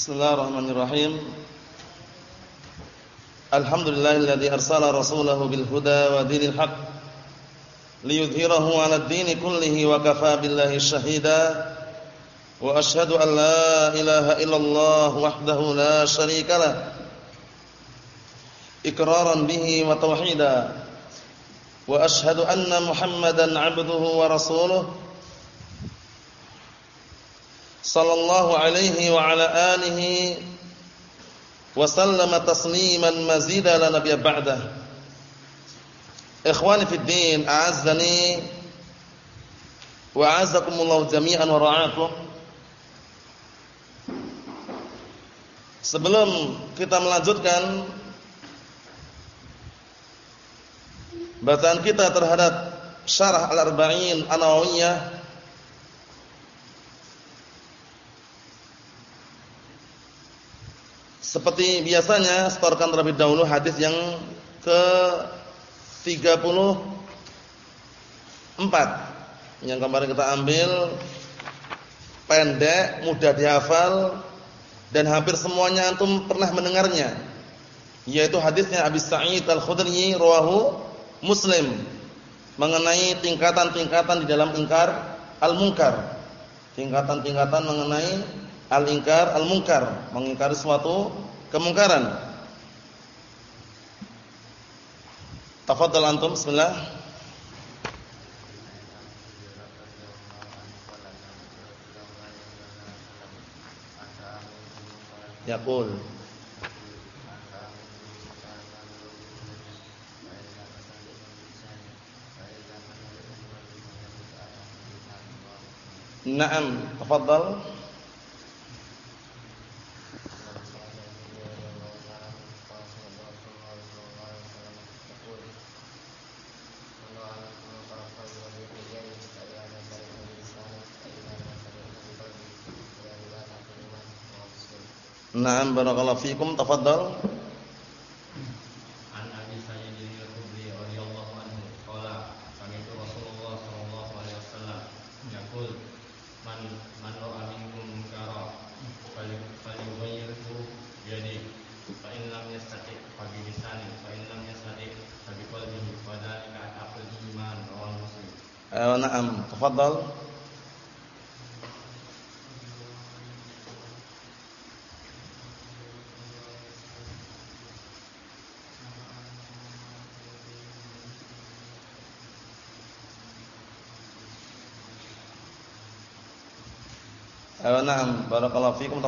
Bismillahirrahmanirrahim. Alhamdulillahilladzi arsala rasulahu bil huda wa dinil haqq liyudhhirahu 'ala ad-dini kullihi wa kafaa billahi shahida. Wa ashhadu an la ilaha illallah wahdahu la syarika lah. Iqraran bihi wa tauhida. Wa ashhadu anna Muhammadan 'abduhu wa rasuluhu sallallahu alaihi wa ala alihi wa sallama tasliman mazida la nabiyya ba'da ikhwani fid din a'azzani wa a'azzakumullah jami'an wa ra'akum sebelum kita melanjutkan bacaan kita terhadap syarah al-arba'in an-nawawiyah Seperti biasanya setorkan terlebih dahulu hadis yang ke 34 yang kemarin kita ambil pendek, mudah dihafal dan hampir semuanya antum pernah mendengarnya. Yaitu hadisnya Abi Sa'id Al-Khudri rawahu Muslim mengenai tingkatan-tingkatan di dalam ingkar al-munkar. Tingkatan-tingkatan mengenai al-inkar al-munkar, mengingkari suatu kemungkaran. Tafadhal antum bismillah. Yaqul Naam, tafadhal. Naam barakallahu fikum tafadhal. An Abi Sa'id al-Khudri radhiyallahu anhu qala sami'tu Rasulullah sallallahu alaihi wasallam yaqul man man ra'a minkum munkara falyughayyirhu bi yadihi fa in lam yastati' fa bi lisanihi fa in lam yastati' fa bi qalbihi wa dhalika aqall iman rawahu Muslim. Ayo na'am tafadhal. Ayo na'am. Barakallahu fikum.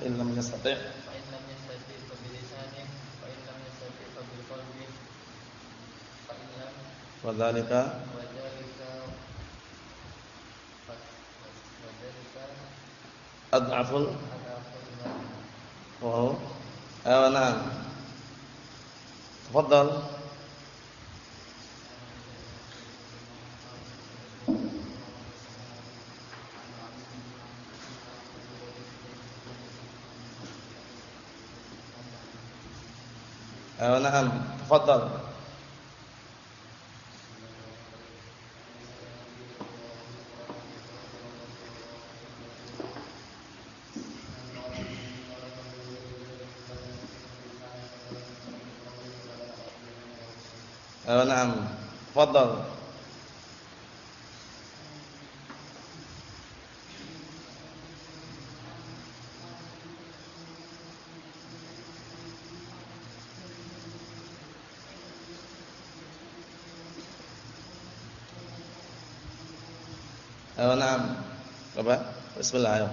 Lam yastati' وذلك أضعف وهو أو نعم. تفضل. Bismillah ayo.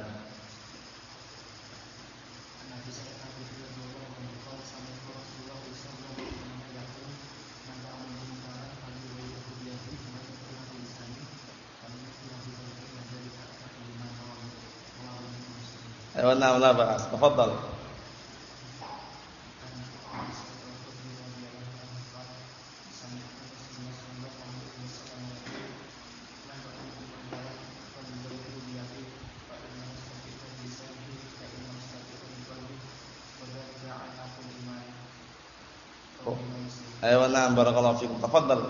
Ayo na'am la ba'as. Tafadhal. Ayo na'am barakallahu fikum. Tafadhal.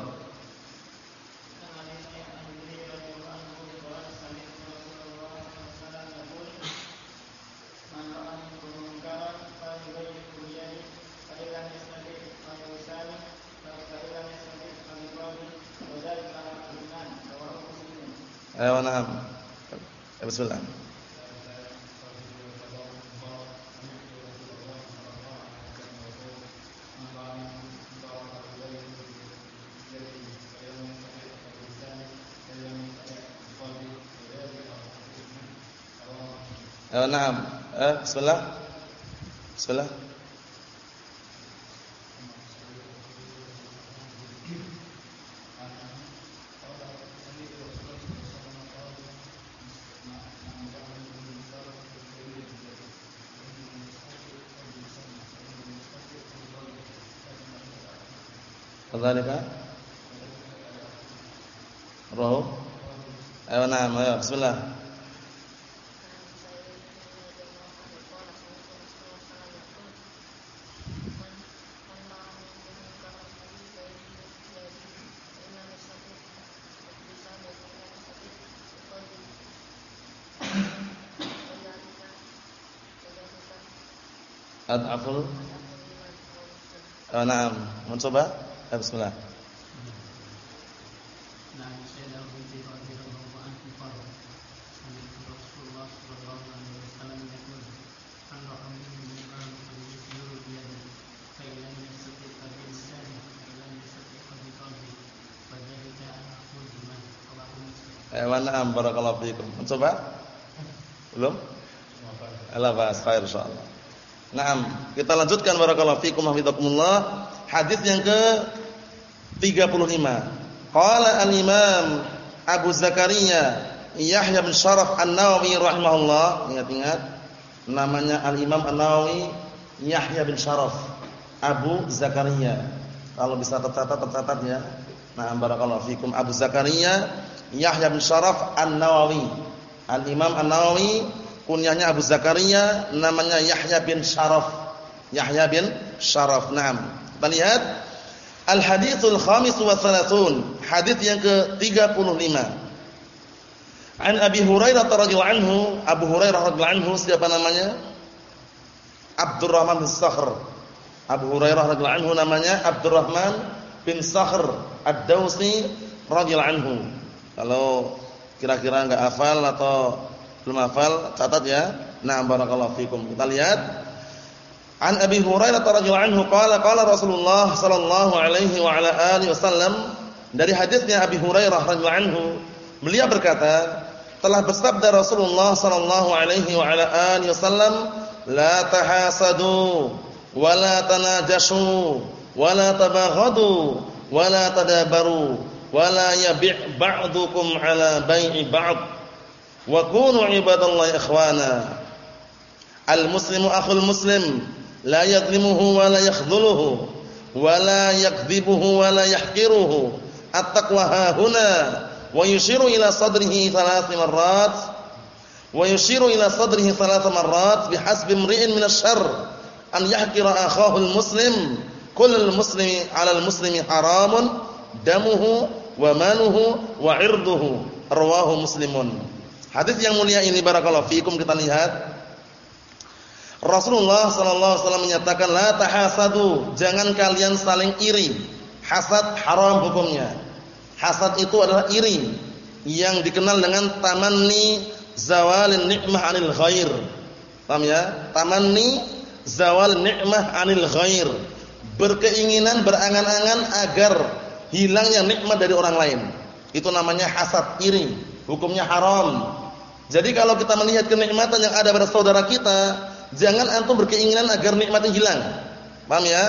Ayo na'am. Bismillah. Ayo na'am. Eh, bismillah. Bismillah. Kadzalika? Roh. Ayo na'am, ayo bismillah. Ad'aful Oh, na'am. Mau coba? Eh, bismillah. Eh, na'am barakallahu fiikum. Mencoba? Belum? Allah bahas khair insyaallah. Naam, kita lanjutkan barakallahu fiikum hafizakumullah. Hadis yang ke 35. Qala al-Imam Abu Zakaria Yahya bin Sharaf An-Nawawi rahimahullah. Ingat-ingat namanya Al-Imam An-Nawawi Yahya bin Sharaf Abu Zakaria. Kalau bisa tercatat tercatat ya. Nah, barakallahu fikum Abu Zakaria Yahya bin Sharaf An-Nawawi. Al-Imam An-Nawawi kunyahnya Abu Zakaria namanya Yahya bin Sharaf. Yahya bin Sharaf. Naam. Kita lihat Al-Hadithul Khamis wa Thalathun. Hadith yang ke-35. An Abi Hurairah radhiyallahu anhu, Abu Hurairah radhiyallahu anhu siapa namanya? Abdurrahman bin Sakhr. Abu Hurairah radhiyallahu anhu namanya Abdurrahman bin Sakhr Ad-Dausi radhiyallahu anhu. Kalau kira-kira enggak hafal atau belum hafal, catat ya. Nah, barakallahu fikum. Kita lihat An Abi Hurairah radhiyallahu anhu qala qala Rasulullah sallallahu alaihi wa ala alihi wasallam dari hadisnya Abi Hurairah radhiyallahu anhu beliau berkata telah bersabda Rasulullah sallallahu alaihi wa ala alihi wasallam la tahasadu wa la tanajashu wa la tabaghadu wa la tadabaru wa la yabi' ba'dukum ala bai'i ba'd wa kunu ibadallahi ikhwana al muslimu akhul muslim la yadlimuhu wa la yakhdhuluhu wa la yakdhibuhu wa la yahqiruhu at-taqwa hahuna wa yushiru ila sadrihi thalath marrat wa yushiru ila sadrihi thalath marrat bihasbi imri'in min asy-syarr an yahqira akhahu al-muslim kullul muslimi 'ala al-muslimi haramun hadis yang mulia ini barakallahu fikum kita lihat Rasulullah sallallahu alaihi wasallam menyatakan la tahasadu, jangan kalian saling iri. Hasad haram hukumnya. Hasad itu adalah iri yang dikenal dengan tamanni zawalin nikmah 'anil ghair. Paham ya? Tamanni zawal nikmah 'anil ghair. Berkeinginan berangan-angan agar hilangnya nikmat dari orang lain. Itu namanya hasad, iri. Hukumnya haram. Jadi kalau kita melihat kenikmatan yang ada pada saudara kita, Jangan antum berkeinginan agar nikmatnya hilang. Paham ya?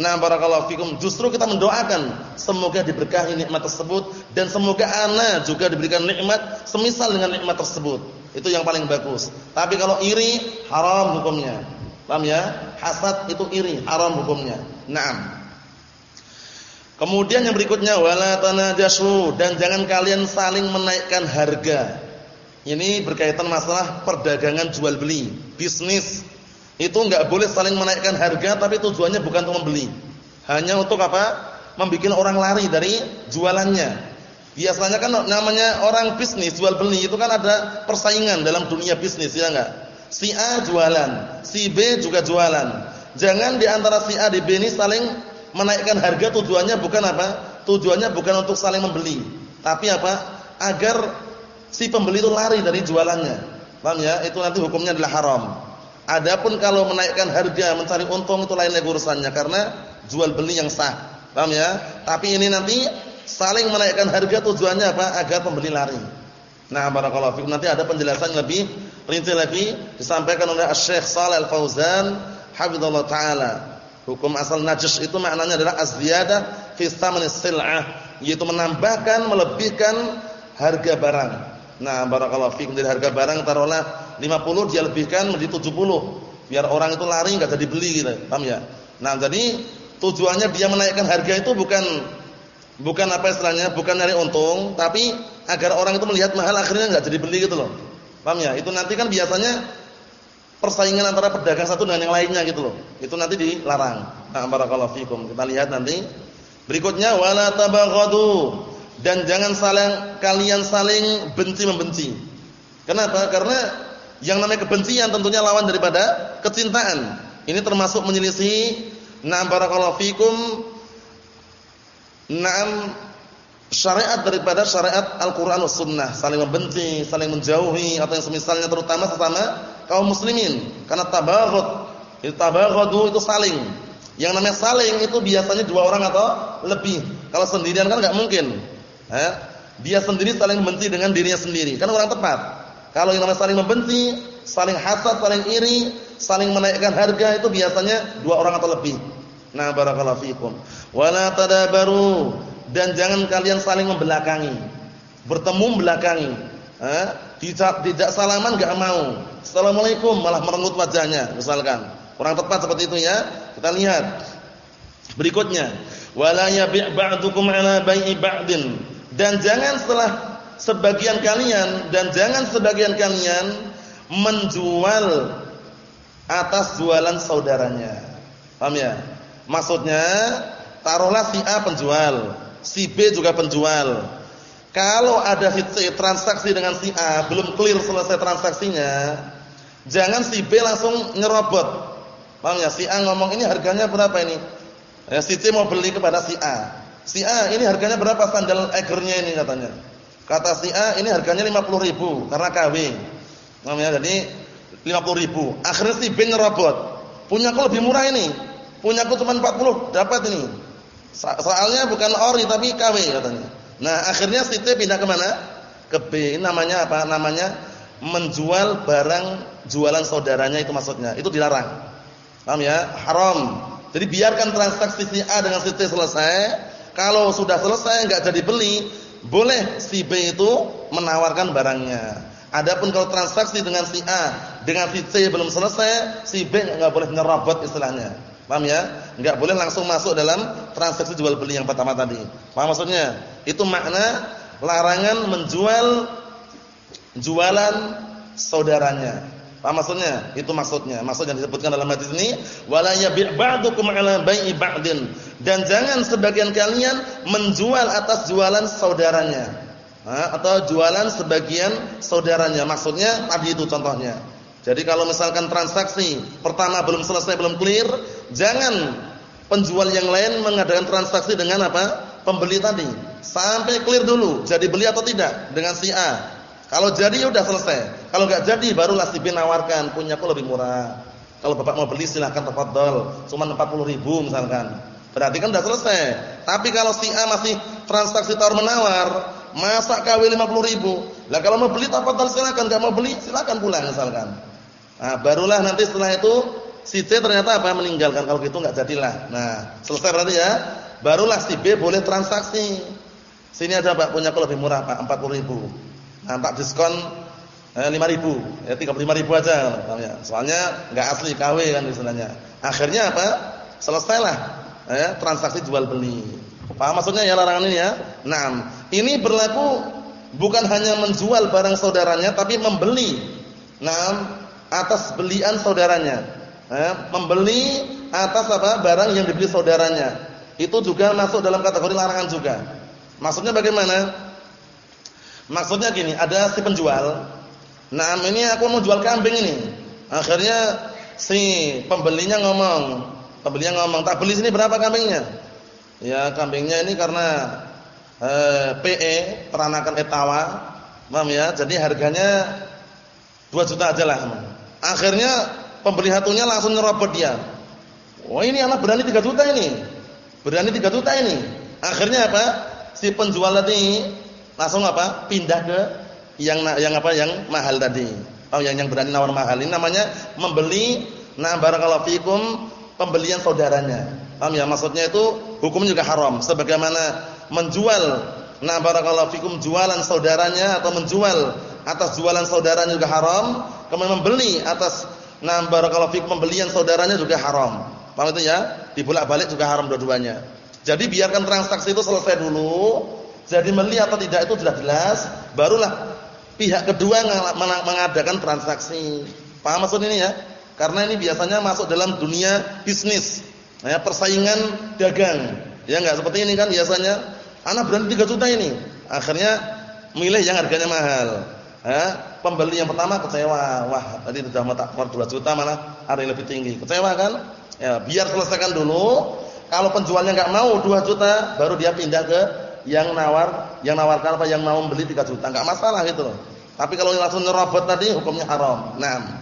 Nah, barakallahu fikum. Justru kita mendoakan semoga diberkahi nikmat tersebut dan semoga ana juga diberikan nikmat semisal dengan nikmat tersebut. Itu yang paling bagus. Tapi kalau iri haram hukumnya. Paham ya? Hasad itu iri, haram hukumnya. Naam. Kemudian yang berikutnya wala tanajashu dan jangan kalian saling menaikkan harga. Ini berkaitan masalah perdagangan jual beli, bisnis. Itu enggak boleh saling menaikkan harga tapi tujuannya bukan untuk membeli. Hanya untuk apa? Membikin orang lari dari jualannya. Biasanya kan namanya orang bisnis jual beli itu kan ada persaingan dalam dunia bisnis ya enggak? Si A jualan, si B juga jualan. Jangan di antara si A dan B ini saling menaikkan harga tujuannya bukan apa? Tujuannya bukan untuk saling membeli, tapi apa? Agar si pembeli itu lari dari jualannya. Paham ya? Itu nanti hukumnya adalah haram. Adapun kalau menaikkan harga mencari untung itu lain lagi urusannya karena jual beli yang sah. Paham ya? Tapi ini nanti saling menaikkan harga tujuannya apa? Agar pembeli lari. Nah, barakallahu fikum. Nanti ada penjelasan lebih rinci lagi disampaikan oleh Asy-Syaikh Shalal Al-Fauzan hafizallahu taala. Hukum asal najis itu maknanya adalah az-ziyadah fi thamani sil'ah, yaitu menambahkan, melebihkan harga barang. Nah, barakallahu fikum dari harga barang taruhlah 50 dia lebihkan menjadi 70 biar orang itu lari enggak jadi beli gitu. Paham ya? Nah, jadi tujuannya dia menaikkan harga itu bukan Bukan apa istilahnya, bukan nyari untung, tapi agar orang itu melihat mahal akhirnya enggak jadi beli gitu loh. Paham ya? Itu nanti kan biasanya persaingan antara pedagang satu dengan yang lainnya gitu loh. Itu nanti dilarang. Nah, barakallahu fikum. Kita lihat nanti. Berikutnya wala tabaghadu dan jangan saling kalian saling benci membenci. Kenapa? Karena yang namanya kebencian tentunya lawan daripada kecintaan. Ini termasuk menyelisih na barakallahu fikum Naam syariat daripada syariat Al-Qur'an was sunnah, saling membenci, saling menjauhi atau yang semisalnya terutama sesama kaum muslimin. Karena tabaghut, itu tabaghadu itu saling. Yang namanya saling itu biasanya dua orang atau lebih. Kalau sendirian kan enggak mungkin. Eh? Dia sendiri saling membenci dengan dirinya sendiri. Kan orang tepat. Kalau yang namanya saling membenci, saling hasad, saling iri, saling menaikkan harga itu biasanya dua orang atau lebih. Nah, barakallahu fiikum. Wala tadabaru dan jangan kalian saling membelakangi. Bertemu belakangi. Eh? Tidak, tidak salaman enggak mau. Assalamualaikum malah merengut wajahnya misalkan. Kurang tepat seperti itu ya. Kita lihat. Berikutnya, wala yabi' ba'dukum 'ala bai'i ba'din. Dan jangan setelah sebagian kalian dan jangan sebagian kalian menjual atas jualan saudaranya. Paham ya? Maksudnya, taruhlah si A penjual, si B juga penjual. Kalau ada transaksi dengan si A belum clear selesai transaksinya, jangan si B langsung nyerobot. Paham ya? Si A ngomong ini harganya berapa ini? Ya, si C mau beli kepada si A. Si A ini harganya berapa sandal egernya ini katanya. Kata si A ini harganya 50 ribu karena KW. Paham ya? Jadi 50 ribu. Akhirnya si B nyerobot. Punya kok lebih murah ini. Punyaku cuma 40, dapat ini. Soalnya bukan ori tapi KW katanya. Nah, akhirnya si T pindah ke mana? Ke B. Namanya apa? Namanya menjual barang jualan saudaranya itu maksudnya. Itu dilarang. Paham ya? Haram. Jadi biarkan transaksi si A dengan si T selesai. Kalau sudah selesai enggak jadi beli, boleh si B itu menawarkan barangnya. Adapun kalau transaksi dengan si A dengan si C belum selesai, si B enggak boleh nyerobot istilahnya. Paham ya? Enggak boleh langsung masuk dalam transaksi jual beli yang pertama tadi. Paham maksudnya? Itu makna larangan menjual jualan saudaranya. Paham maksudnya? Itu maksudnya. Maksud yang disebutkan dalam hadis ini, wala yabi' ba'dukum 'ala bai'i ba'din. Dan jangan sebagian kalian menjual atas jualan saudaranya. Ha? atau jualan sebagian saudaranya. Maksudnya tadi itu contohnya. Jadi kalau misalkan transaksi pertama belum selesai, belum clear, jangan penjual yang lain mengadakan transaksi dengan apa? Pembeli tadi. Sampai clear dulu, jadi beli atau tidak dengan si A. Kalau jadi ya udah selesai. Kalau enggak jadi barulah si B nawarkan, punyaku lebih murah. Kalau Bapak mau beli silahkan tafadhol, cuma 40 ribu misalkan. Berarti kan udah selesai. Tapi kalau si A masih transaksi tawar menawar, masa KW 50 ribu. Lah kalau mau beli tafadhol silakan, enggak mau beli silakan pulang misalkan. Nah, barulah nanti setelah itu si C ternyata apa meninggalkan kalau gitu enggak jadilah. Nah, selesai berarti ya. Barulah si B boleh transaksi. Sini ada Pak punya lebih murah Pak, 40 ribu. Nah, Pak diskon eh, 5 ribu, ya 35 ribu aja. Ya. Soalnya enggak asli KW kan istilahnya. Akhirnya apa? Selesailah eh, transaksi jual beli. Paham maksudnya ya larangan ini ya? Nah, ini berlaku bukan hanya menjual barang saudaranya tapi membeli. Nah, atas belian saudaranya. Eh, membeli atas apa? Barang yang dibeli saudaranya. itu juga masuk dalam kategori larangan juga. Maksudnya bagaimana? Maksudnya gini, ada si penjual. Nah, ini aku mau jual kambing ini. Akhirnya si pembelinya ngomong, pembelinya ngomong, "Tak beli sini berapa kambingnya?" Ya, kambingnya ini karena eh, PE, peranakan etawa. Paham ya? Jadi harganya 2 juta aja lah. Akhirnya pembeli hatunya langsung nyerobot dia. Wah, oh, ini anak berani 3 juta ini. Berani 3 juta ini. Akhirnya apa? Si penjual tadi langsung apa? Pindah ke yang yang apa? Yang mahal tadi. Oh, yang yang berani nawar mahal. Ini namanya membeli nah barakallahu fikum pembelian saudaranya. Paham ya? Maksudnya itu hukum juga haram sebagaimana menjual nah barakallahu fikum jualan saudaranya atau menjual atas jualan saudaranya juga haram, kemudian membeli atas nah barakallahu fikum pembelian saudaranya juga haram. Paham itu ya? Dibolak-balik juga haram dua-duanya. Jadi biarkan transaksi itu selesai dulu. Jadi beli atau tidak itu sudah jelas, barulah pihak kedua mengadakan transaksi. Paham maksud ini ya? Karena ini biasanya masuk dalam dunia bisnis. Ya, persaingan dagang. Ya enggak seperti ini kan biasanya. Anak berani 3 juta ini. Akhirnya milih yang harganya mahal. Ya, pembeli yang pertama kecewa. Wah, tadi sudah mau tak 2 juta malah ada yang lebih tinggi. Kecewa kan? Ya, biar selesaikan dulu. Kalau penjualnya enggak mau 2 juta, baru dia pindah ke yang nawar, yang nawarkan apa yang mau beli 3 juta. Enggak masalah gitu. Tapi kalau langsung nyerobot tadi hukumnya haram. Nah.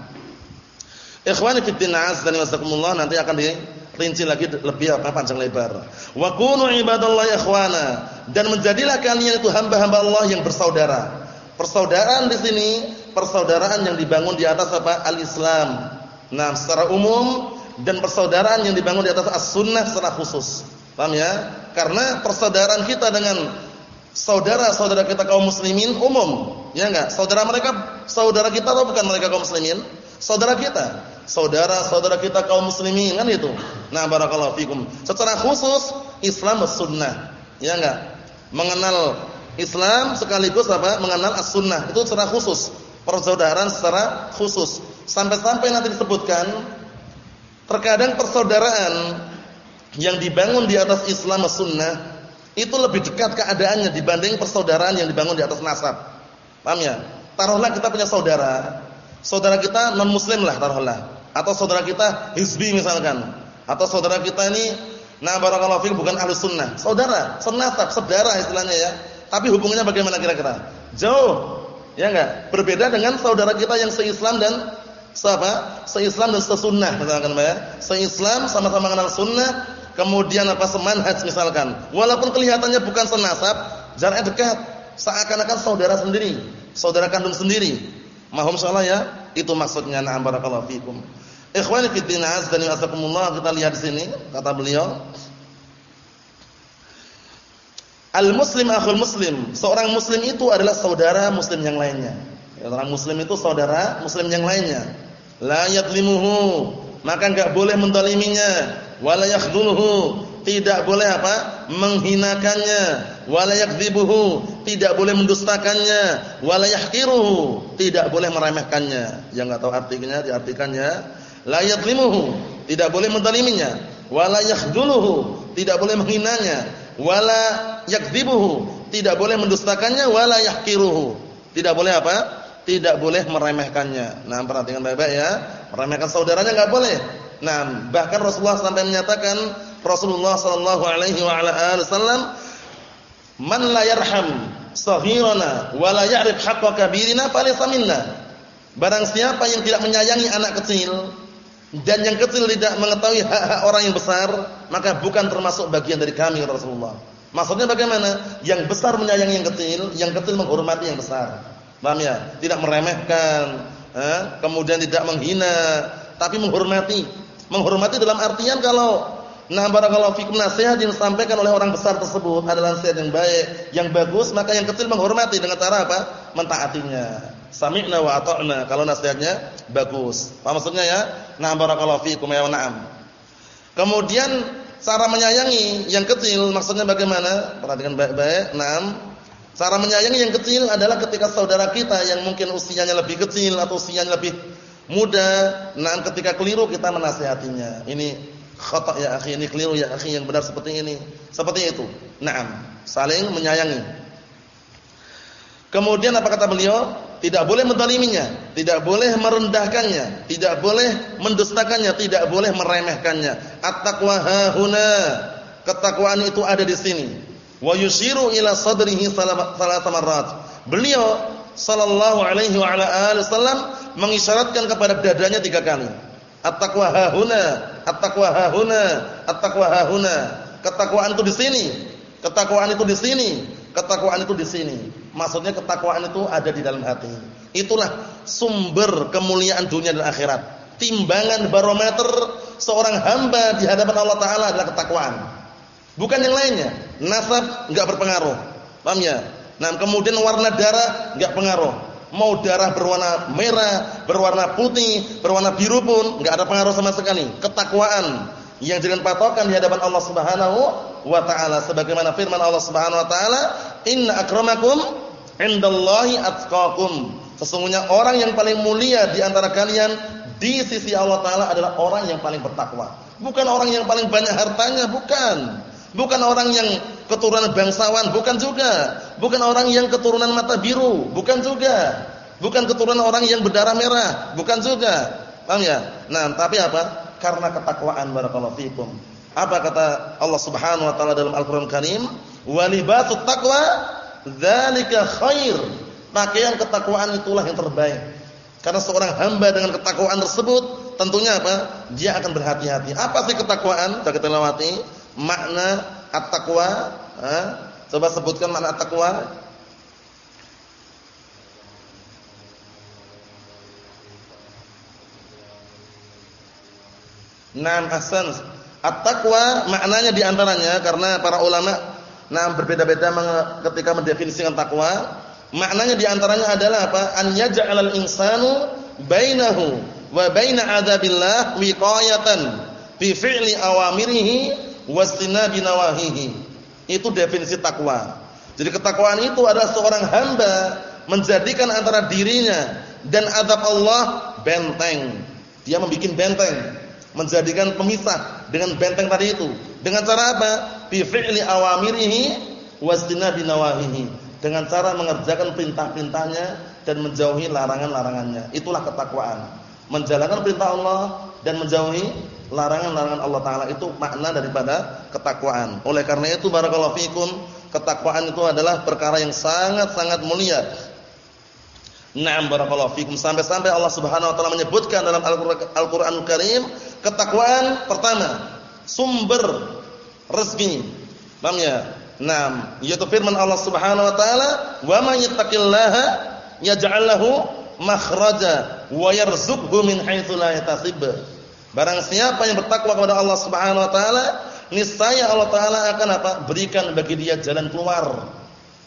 Ikhwani fi din azza wa nanti akan dirinci lagi lebih apa panjang lebar. Wa kunu ibadallahi ikhwana dan menjadilah kalian itu hamba-hamba Allah yang bersaudara. Persaudaraan di sini persaudaraan yang dibangun di atas apa? Al-Islam. Nah, secara umum dan persaudaraan yang dibangun di atas as-sunnah secara khusus. Paham ya? Karena persaudaraan kita dengan saudara-saudara kita kaum muslimin umum, ya enggak? Saudara mereka saudara kita atau bukan mereka kaum muslimin? Saudara kita. Saudara-saudara kita kaum muslimin kan itu. Nah, barakallahu fikum. Secara khusus Islam sunnah. Ya enggak? Mengenal Islam sekaligus apa? Mengenal as-sunnah. Itu secara khusus. Persaudaraan secara khusus. Sampai-sampai nanti disebutkan terkadang persaudaraan yang dibangun di atas Islam sunnah itu lebih dekat keadaannya dibanding persaudaraan yang dibangun di atas nasab. Paham ya? Taruhlah kita punya saudara, saudara kita non muslim lah taruhlah, atau saudara kita hizbi misalkan, atau saudara kita ini nah barakallahu bukan ahli sunnah, saudara, senasab, saudara istilahnya ya. Tapi hubungannya bagaimana kira-kira? Jauh, ya enggak? Berbeda dengan saudara kita yang seislam dan siapa? Seislam dan sesunnah misalkan ya. Seislam sama-sama mengenal sunnah, kemudian apa semanhaj misalkan, walaupun kelihatannya bukan senasab, jaraknya dekat, seakan-akan saudara sendiri, saudara kandung sendiri. Mahum salah ya? Itu maksudnya na'am barakallahu fikum. Ikhwani fi din azza wa kita lihat di sini kata beliau Al-muslim akhul muslim. Seorang muslim itu adalah saudara muslim yang lainnya. Seorang muslim itu saudara muslim yang lainnya. La yadlimuhu, maka enggak boleh mendaliminya. Wala yakhdhuluhu. Tidak boleh apa? Menghinakannya. Wala yakdzibuhu tidak boleh mendustakannya. Wala yahqiruhu. Tidak boleh meremehkannya. Yang enggak tahu artinya diartikannya la yadlimuhu. Tidak boleh menzaliminya wala yakhdhuluhu. Tidak boleh menghinanya. Wala yakdzibuhu. Tidak boleh mendustakannya wala yahqiruhu tidak boleh apa? Tidak boleh meremehkannya. Nah perhatikan baik-baik ya. Meremehkan saudaranya enggak boleh. Nah, bahkan Rasulullah sampai menyatakan Rasulullah sallallahu alaihi wa ala alihi wasallam man la yarham saghirana wa la ya'rif haqqa kabirina falaysa minna. Barang siapa yang tidak menyayangi anak kecil dan yang kecil tidak mengetahui hak-hak orang yang besar, maka bukan termasuk bagian dari kami Rasulullah. Maksudnya bagaimana? Yang besar menyayangi yang kecil, yang kecil menghormati yang besar. Paham ya? Tidak meremehkan, eh? kemudian tidak menghina, tapi menghormati Menghormati dalam artian kalau nah barakallahu fikum nasihat yang disampaikan oleh orang besar tersebut adalah nasihat yang baik, yang bagus, maka yang kecil menghormati dengan cara apa? Mentaatinya. Sami'na wa ata'na kalau nasihatnya bagus. Apa maksudnya ya? Nah barakallahu fikum ya na'am. Kemudian cara menyayangi yang kecil maksudnya bagaimana? Perhatikan baik-baik. Naam. Cara menyayangi yang kecil adalah ketika saudara kita yang mungkin usianya lebih kecil atau usianya lebih muda, nah ketika keliru kita menasihatinya. Ini khata ya akhi, ini keliru ya akhi, yang benar seperti ini. Seperti itu. Naam, saling menyayangi. Kemudian apa kata beliau? Tidak boleh mendaliminya, tidak boleh merendahkannya, tidak boleh mendustakannya, tidak boleh meremehkannya. At-taqwa hahuna. Ketakwaan itu ada di sini. Wa yushiru ila sadrihi salat marrat. Beliau sallallahu alaihi wa ala alihi wasallam mengisyaratkan kepada dadanya tiga kali. At-taqwa hahuna, at-taqwa hahuna, at-taqwa hahuna. Ketakwaan itu di sini. Ketakwaan itu di sini. Ketakwaan itu di sini. Maksudnya ketakwaan itu ada di dalam hati. Itulah sumber kemuliaan dunia dan akhirat. Timbangan barometer seorang hamba di hadapan Allah taala adalah ketakwaan. Bukan yang lainnya. Nasab enggak berpengaruh. Paham ya? Nah, kemudian warna darah enggak pengaruh. Mau darah berwarna merah, berwarna putih, berwarna biru pun enggak ada pengaruh sama sekali. Ketakwaan yang dengan patokan di hadapan Allah Subhanahu wa taala sebagaimana firman Allah Subhanahu wa taala, "Inna akramakum indallahi atqakum." Sesungguhnya orang yang paling mulia di antara kalian di sisi Allah taala adalah orang yang paling bertakwa. Bukan orang yang paling banyak hartanya, bukan. Bukan orang yang keturunan bangsawan, bukan juga. Bukan orang yang keturunan mata biru, bukan juga. Bukan keturunan orang yang berdarah merah, bukan juga. Paham ya? Nah, tapi apa? Karena ketakwaan barakallahu fikum. Apa kata Allah Subhanahu wa taala dalam Al-Qur'an Karim? "Walibatut taqwa dzalika khair." Pakaian ketakwaan itulah yang terbaik. Karena seorang hamba dengan ketakwaan tersebut tentunya apa? Dia akan berhati-hati. Apa sih ketakwaan? Sudah kita lewati makna at-taqwa, coba sebutkan makna at-taqwa. Naam ahsan. At-taqwa maknanya di antaranya karena para ulama nah berbeda-beda ketika mendefinisikan takwa. Maknanya di antaranya adalah apa? An yaj'alal insanu bainahu wa baina adzabillah wiqayatan bi fi'li awamirihi wastina binawahihi. Itu definisi takwa. Jadi ketakwaan itu adalah seorang hamba menjadikan antara dirinya dan azab Allah benteng. Dia membuat benteng, menjadikan pemisah dengan benteng tadi itu. Dengan cara apa? Bi fi'li awamirihi wastina binawahihi. Dengan cara mengerjakan perintah-perintahnya dan menjauhi larangan-larangannya. Itulah ketakwaan. Menjalankan perintah Allah dan menjauhi larangan-larangan Allah taala itu makna daripada ketakwaan. Oleh karena itu barakallahu fikum, ketakwaan itu adalah perkara yang sangat-sangat mulia. Naam barakallahu fikum sampai-sampai Allah Subhanahu wa taala menyebutkan dalam Al-Qur'an Al Karim ketakwaan pertama sumber rezeki. Paham ya? Naam, yaitu firman Allah Subhanahu wa taala, "Wa may yattaqillaha yaj'al lahu makhraja wa yarzuqhu min haitsu la yahtasib." Barang siapa yang bertakwa kepada Allah Subhanahu wa taala, niscaya Allah taala akan apa? Berikan bagi dia jalan keluar.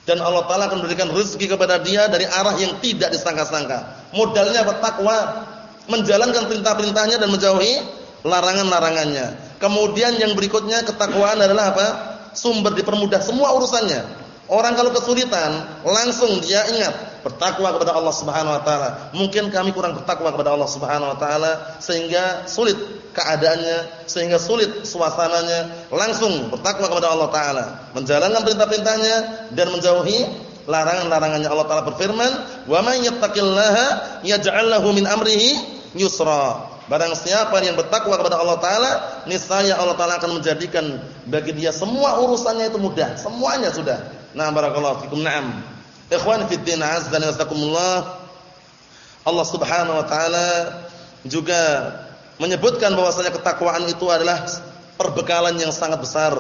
Dan Allah taala akan berikan rezeki kepada dia dari arah yang tidak disangka-sangka. Modalnya bertakwa, menjalankan perintah-perintahnya dan menjauhi larangan-larangannya. Kemudian yang berikutnya ketakwaan adalah apa? Sumber dipermudah semua urusannya. Orang kalau kesulitan, langsung dia ingat bertakwa kepada Allah Subhanahu wa taala. Mungkin kami kurang bertakwa kepada Allah Subhanahu wa taala sehingga sulit keadaannya, sehingga sulit suasananya. Langsung bertakwa kepada Allah taala, menjalankan perintah-perintahnya dan menjauhi larangan-larangannya. Allah taala berfirman, "Wa may yattaqillaha yaj'al lahu min amrihi yusra." Barang siapa yang bertakwa kepada Allah taala, niscaya Allah taala akan menjadikan bagi dia semua urusannya itu mudah, semuanya sudah. Nah, barakallahu fikum. Naam. Ikhwan fi din azza wa jazakumullah. Allah Subhanahu wa taala juga menyebutkan bahwasanya ketakwaan itu adalah perbekalan yang sangat besar.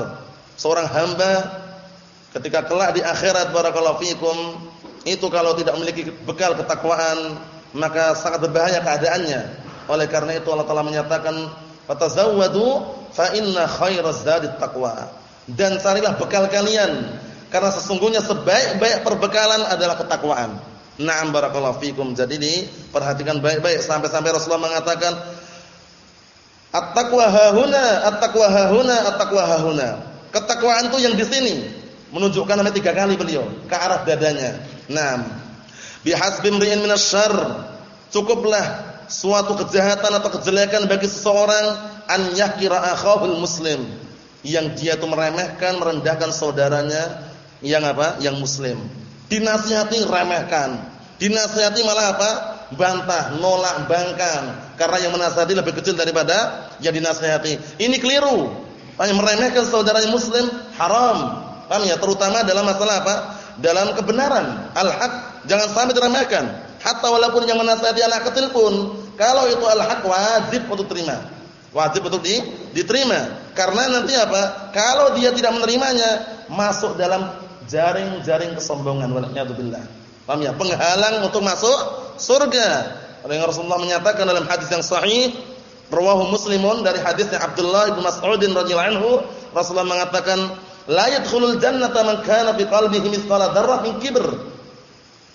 Seorang hamba ketika kelak di akhirat barakallahu fikum itu kalau tidak memiliki bekal ketakwaan maka sangat berbahaya keadaannya. Oleh karena itu Allah Taala menyatakan fatazawwadu fa inna khairaz zadit taqwa. Dan carilah bekal kalian karena sesungguhnya sebaik-baik perbekalan adalah ketakwaan. Na'am barakallahu fikum. Jadi diperhatikan baik-baik sampai-sampai Rasulullah mengatakan At-taqwa hahuna, at-taqwa hahuna, at-taqwa hahuna. Ketakwaan itu yang di sini. Menunjukkan namanya tiga kali beliau ke arah dadanya. Naam. Bihasbi imri'in minasyarr. Cukuplah suatu kejahatan atau kejelekan bagi seseorang an yahkira akhahul muslim yang dia itu meremehkan, merendahkan saudaranya yang apa? Yang muslim. Dinasihati remehkan. Dinasihati malah apa? Bantah, nolak, bangkang. Karena yang menasihati lebih kecil daripada yang dinasihati. Ini keliru. Hanya meremehkan saudaranya muslim haram. Paham ya? Terutama dalam masalah apa? Dalam kebenaran, al-haq jangan sampai diremehkan. Hatta walaupun yang menasihati anak kecil pun, kalau itu al-haq wajib untuk terima. Wajib untuk di, diterima. Karena nanti apa? Kalau dia tidak menerimanya, masuk dalam jaring-jaring kesombongan waliyadzubillah. Paham ya? Penghalang untuk masuk surga. Oleh Rasulullah menyatakan dalam hadis yang sahih, rawahu Muslimun dari hadisnya Abdullah bin Mas'ud radhiyallahu anhu, Rasulullah mengatakan, "La yadkhulul jannata man kana fi qalbihi mithqala dzarrah kibr."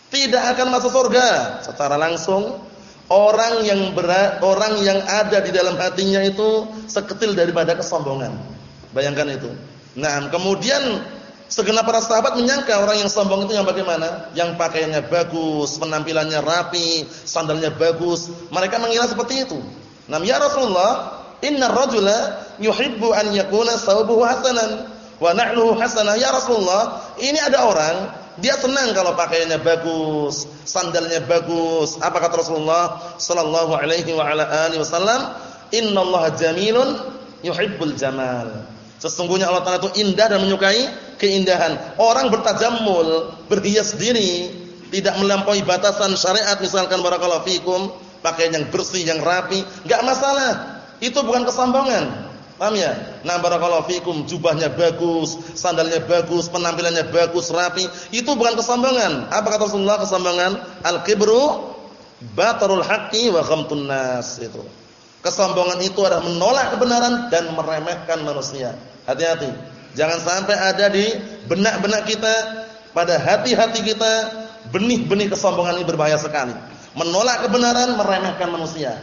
Tidak akan masuk surga secara langsung orang yang berat, orang yang ada di dalam hatinya itu sekecil daripada kesombongan. Bayangkan itu. Nah, kemudian segenap para sahabat menyangka orang yang sombong itu yang bagaimana? Yang pakaiannya bagus, penampilannya rapi, sandalnya bagus. Mereka mengira seperti itu. Nah, ya Rasulullah, inna rajula yuhibbu an yakuna thawbuhu hasanan wa na'luhu hasanah. Ya Rasulullah, ini ada orang dia senang kalau pakaiannya bagus, sandalnya bagus. Apa kata Rasulullah sallallahu alaihi wa ala alihi wasallam? Innallaha jamilun yuhibbul jamal. Sesungguhnya Allah Taala itu indah dan menyukai keindahan. Orang bertajammul, berhias diri, tidak melampaui batasan syariat misalkan barakallahu fikum, pakaian yang bersih, yang rapi, enggak masalah. Itu bukan kesombongan. Paham ya? Nah barakallahu fikum, jubahnya bagus, sandalnya bagus, penampilannya bagus, rapi. Itu bukan kesombongan. Apa kata Rasulullah kesombongan? Al-kibru batarul haqqi wa ghamtun nas itu. Kesombongan itu adalah menolak kebenaran dan meremehkan manusia. Hati-hati. Jangan sampai ada di benak-benak kita, pada hati-hati kita benih-benih kesombongan ini berbahaya sekali. Menolak kebenaran, meremehkan manusia.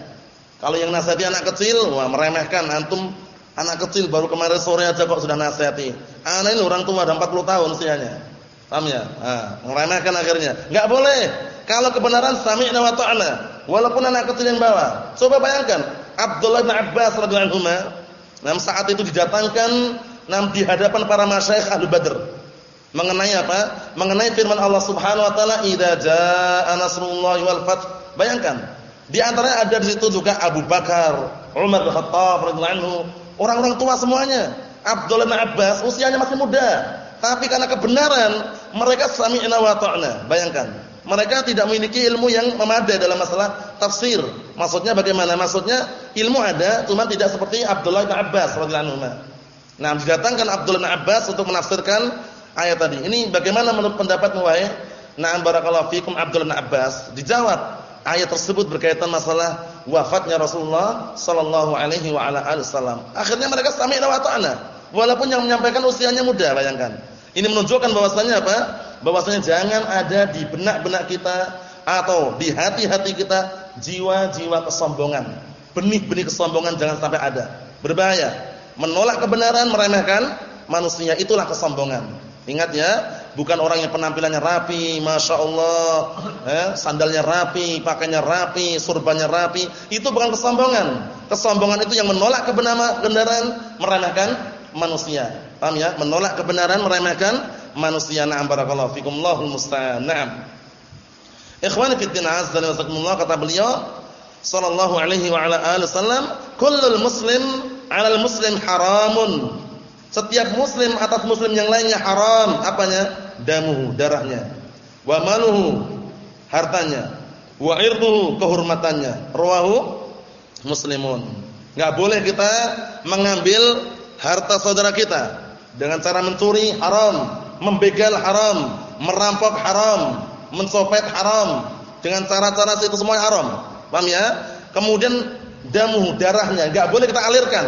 Kalau yang nasihati anak kecil, wah meremehkan antum Anak kecil baru kemarin sore aja kok sudah nasihati. Anak ini orang tua ada 40 tahun usianya. Paham ya? Nah, meremehkan akhirnya. Enggak boleh. Kalau kebenaran sami'na wa ta'na, walaupun anak kecil yang bawa. Coba bayangkan, Abdullah bin Abbas radhiyallahu anhu, nam saat itu didatangkan nam di hadapan para masyayikh Ahlu Badr. Mengenai apa? Mengenai firman Allah Subhanahu wa taala, "Idza jaa nasrullahi wal fath." Bayangkan, di antaranya ada di situ juga Abu Bakar, Umar bin Khattab radhiyallahu Orang-orang tua semuanya. Abdullah bin Abbas usianya masih muda, tapi karena kebenaran mereka sami'na wa ta'na. Bayangkan, mereka tidak memiliki ilmu yang memadai dalam masalah tafsir. Maksudnya bagaimana? Maksudnya ilmu ada, cuma tidak seperti Abdullah bin Abbas radhiyallahu anhu. Nah, didatangkan Abdullah bin Abbas untuk menafsirkan ayat tadi. Ini bagaimana menurut pendapat wahai Na'am barakallahu fikum Abdullah bin Abbas? Dijawab, ayat tersebut berkaitan masalah wafatnya Rasulullah sallallahu alaihi wa ala wasallam. Akhirnya mereka sami'na wa ta'na. Walaupun yang menyampaikan usianya muda, bayangkan. Ini menunjukkan bahwasanya apa? Bahwasanya jangan ada di benak-benak kita atau di hati-hati kita jiwa-jiwa kesombongan. Benih-benih kesombongan jangan sampai ada. Berbahaya. Menolak kebenaran, meremehkan manusia itulah kesombongan. Ingat ya, bukan orang yang penampilannya rapi, masya Allah, eh, sandalnya rapi, pakainya rapi, surbannya rapi, itu bukan kesombongan. Kesombongan itu yang menolak kebenaran, meremehkan manusia. Paham ya? Menolak kebenaran, meremehkan manusia. Na'am barakallahu fikum, Allahul musta'an. Na'am. Ikhwani fi din azza wa jalla kata beliau sallallahu alaihi wa ala alihi wasallam, "Kullul muslim 'alal muslim haramun." Setiap muslim atas muslim yang lainnya haram. Apanya? damuhu darahnya. Wa maluhu hartanya. Wa irduhu kehormatannya. Rawahu muslimun. Enggak boleh kita mengambil harta saudara kita dengan cara mencuri haram membegal haram merampok haram mencopet haram dengan cara-cara itu semua haram. Paham ya? Kemudian damu darahnya enggak boleh kita alirkan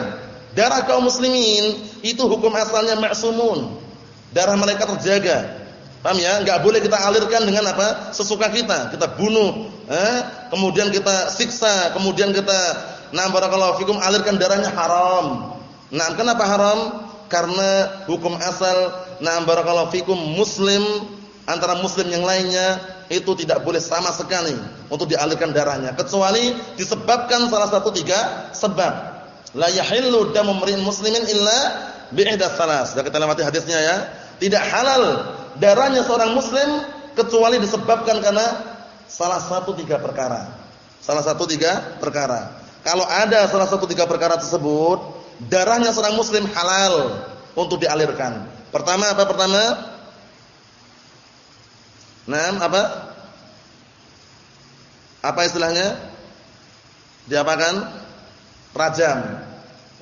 darah kaum muslimin itu hukum asalnya maksumun darah mereka terjaga Paham ya? Enggak boleh kita alirkan dengan apa? Sesuka kita. Kita bunuh, eh? kemudian kita siksa, kemudian kita nah barakallahu fikum alirkan darahnya haram. Nah, kenapa haram? Karena hukum asal nah barakallahu fikum muslim antara muslim yang lainnya itu tidak boleh sama sekali untuk dialirkan darahnya kecuali disebabkan salah satu tiga sebab. La yahillu damu muslimin illa bi ihdas salas. Sudah kita lewati hadisnya ya. Tidak halal darahnya seorang muslim kecuali disebabkan karena salah satu tiga perkara. Salah satu tiga perkara. Kalau ada salah satu tiga perkara tersebut, darahnya seorang muslim halal untuk dialirkan. Pertama apa pertama? Nah, apa? Apa istilahnya? Diapakan? Rajam.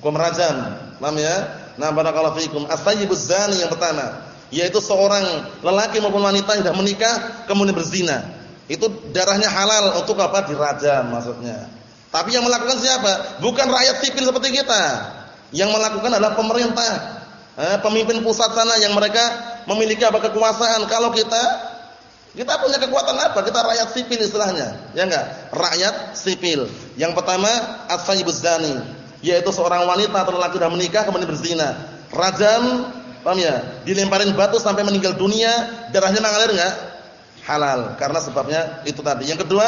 Hukum rajam. Paham ya? Nah, barakallahu fikum. As-sayyibuz zani yang pertama, yaitu seorang lelaki maupun wanita yang sudah menikah kemudian berzina. Itu darahnya halal untuk apa? Dirajam maksudnya. Tapi yang melakukan siapa? Bukan rakyat sipil seperti kita. Yang melakukan adalah pemerintah. Eh, pemimpin pusat sana yang mereka memiliki apa kekuasaan. Kalau kita kita punya kekuatan apa? Kita rakyat sipil istilahnya. Ya enggak? Rakyat sipil. Yang pertama as-sayyibuz zani, yaitu seorang wanita atau lelaki sudah menikah kemudian berzina. Rajam, paham ya? Dilemparin batu sampai meninggal dunia, darahnya mengalir enggak? Halal. Karena sebabnya itu tadi. Yang kedua,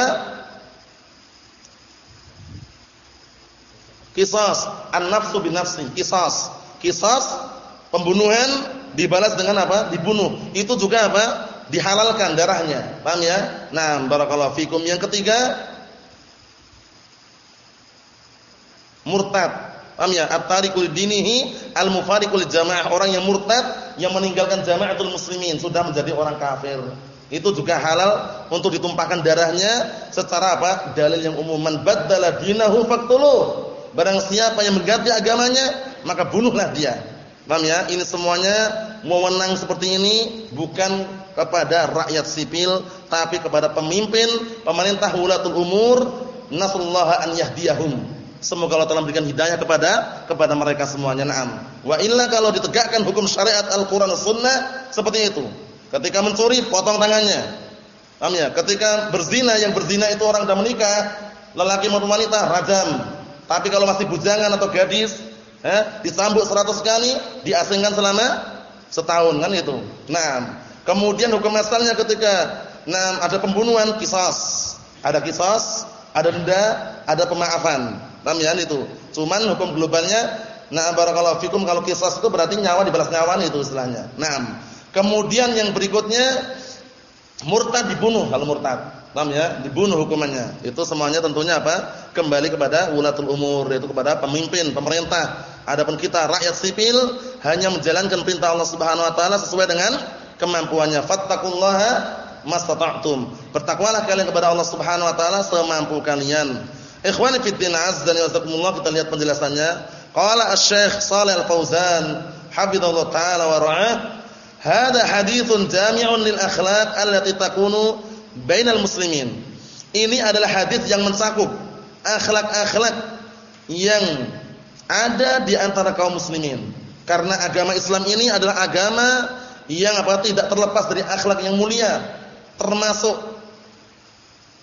Kisas, an-nafsu bin nafsi, kisas. Kisas pembunuhan dibalas dengan apa? Dibunuh. Itu juga apa? Dihalalkan darahnya. Paham ya? Nah, barakallahu fikum. Yang ketiga murtad. Paham ya? At-tariqul dinihi al-mufariqul jamaah. Orang yang murtad yang meninggalkan jamaatul muslimin sudah menjadi orang kafir. Itu juga halal untuk ditumpahkan darahnya secara apa? Dalil yang umum man baddala dinahu faqtuluh. Barang siapa yang mengganti agamanya, maka bunuhlah dia. Paham ya? Ini semuanya wewenang seperti ini bukan kepada rakyat sipil, tapi kepada pemimpin, pemerintah wulatul umur, nasallaha an yahdiyahum. Semoga Allah telah memberikan hidayah kepada kepada mereka semuanya. Naam. Wa illa kalau ditegakkan hukum syariat Al-Qur'an Sunnah seperti itu. Ketika mencuri potong tangannya. Paham ya? Ketika berzina yang berzina itu orang sudah menikah, lelaki maupun wanita rajam. Tapi kalau masih bujangan atau gadis, eh, disambut 100 kali, diasingkan selama setahun kan itu. Nah, kemudian hukum asalnya ketika nah ada pembunuhan kisas, ada kisas, ada denda, ada pemaafan. Paham ya itu. Cuman hukum globalnya nah barakallahu fikum kalau kisas itu berarti nyawa dibalas nyawa itu istilahnya. Nah, kemudian yang berikutnya murtad dibunuh kalau murtad. Paham ya? Dibunuh hukumannya. Itu semuanya tentunya apa? Kembali kepada ulatul umur, yaitu kepada pemimpin, pemerintah. Adapun kita rakyat sipil hanya menjalankan perintah Allah Subhanahu wa taala sesuai dengan kemampuannya. Fattaqullaha mastata'tum. Bertakwalah kalian kepada Allah Subhanahu wa taala semampu kalian. Ikhwani fid din azza wa jalla kita lihat penjelasannya. Qala Asy-Syaikh Shalih Al-Fauzan, hafizallahu taala wa ra'ah, "Hada haditsun jami'un lil akhlaq allati takunu bainal muslimin. Ini adalah hadis yang mencakup akhlak-akhlak yang ada di antara kaum muslimin. Karena agama Islam ini adalah agama yang apa tidak terlepas dari akhlak yang mulia. Termasuk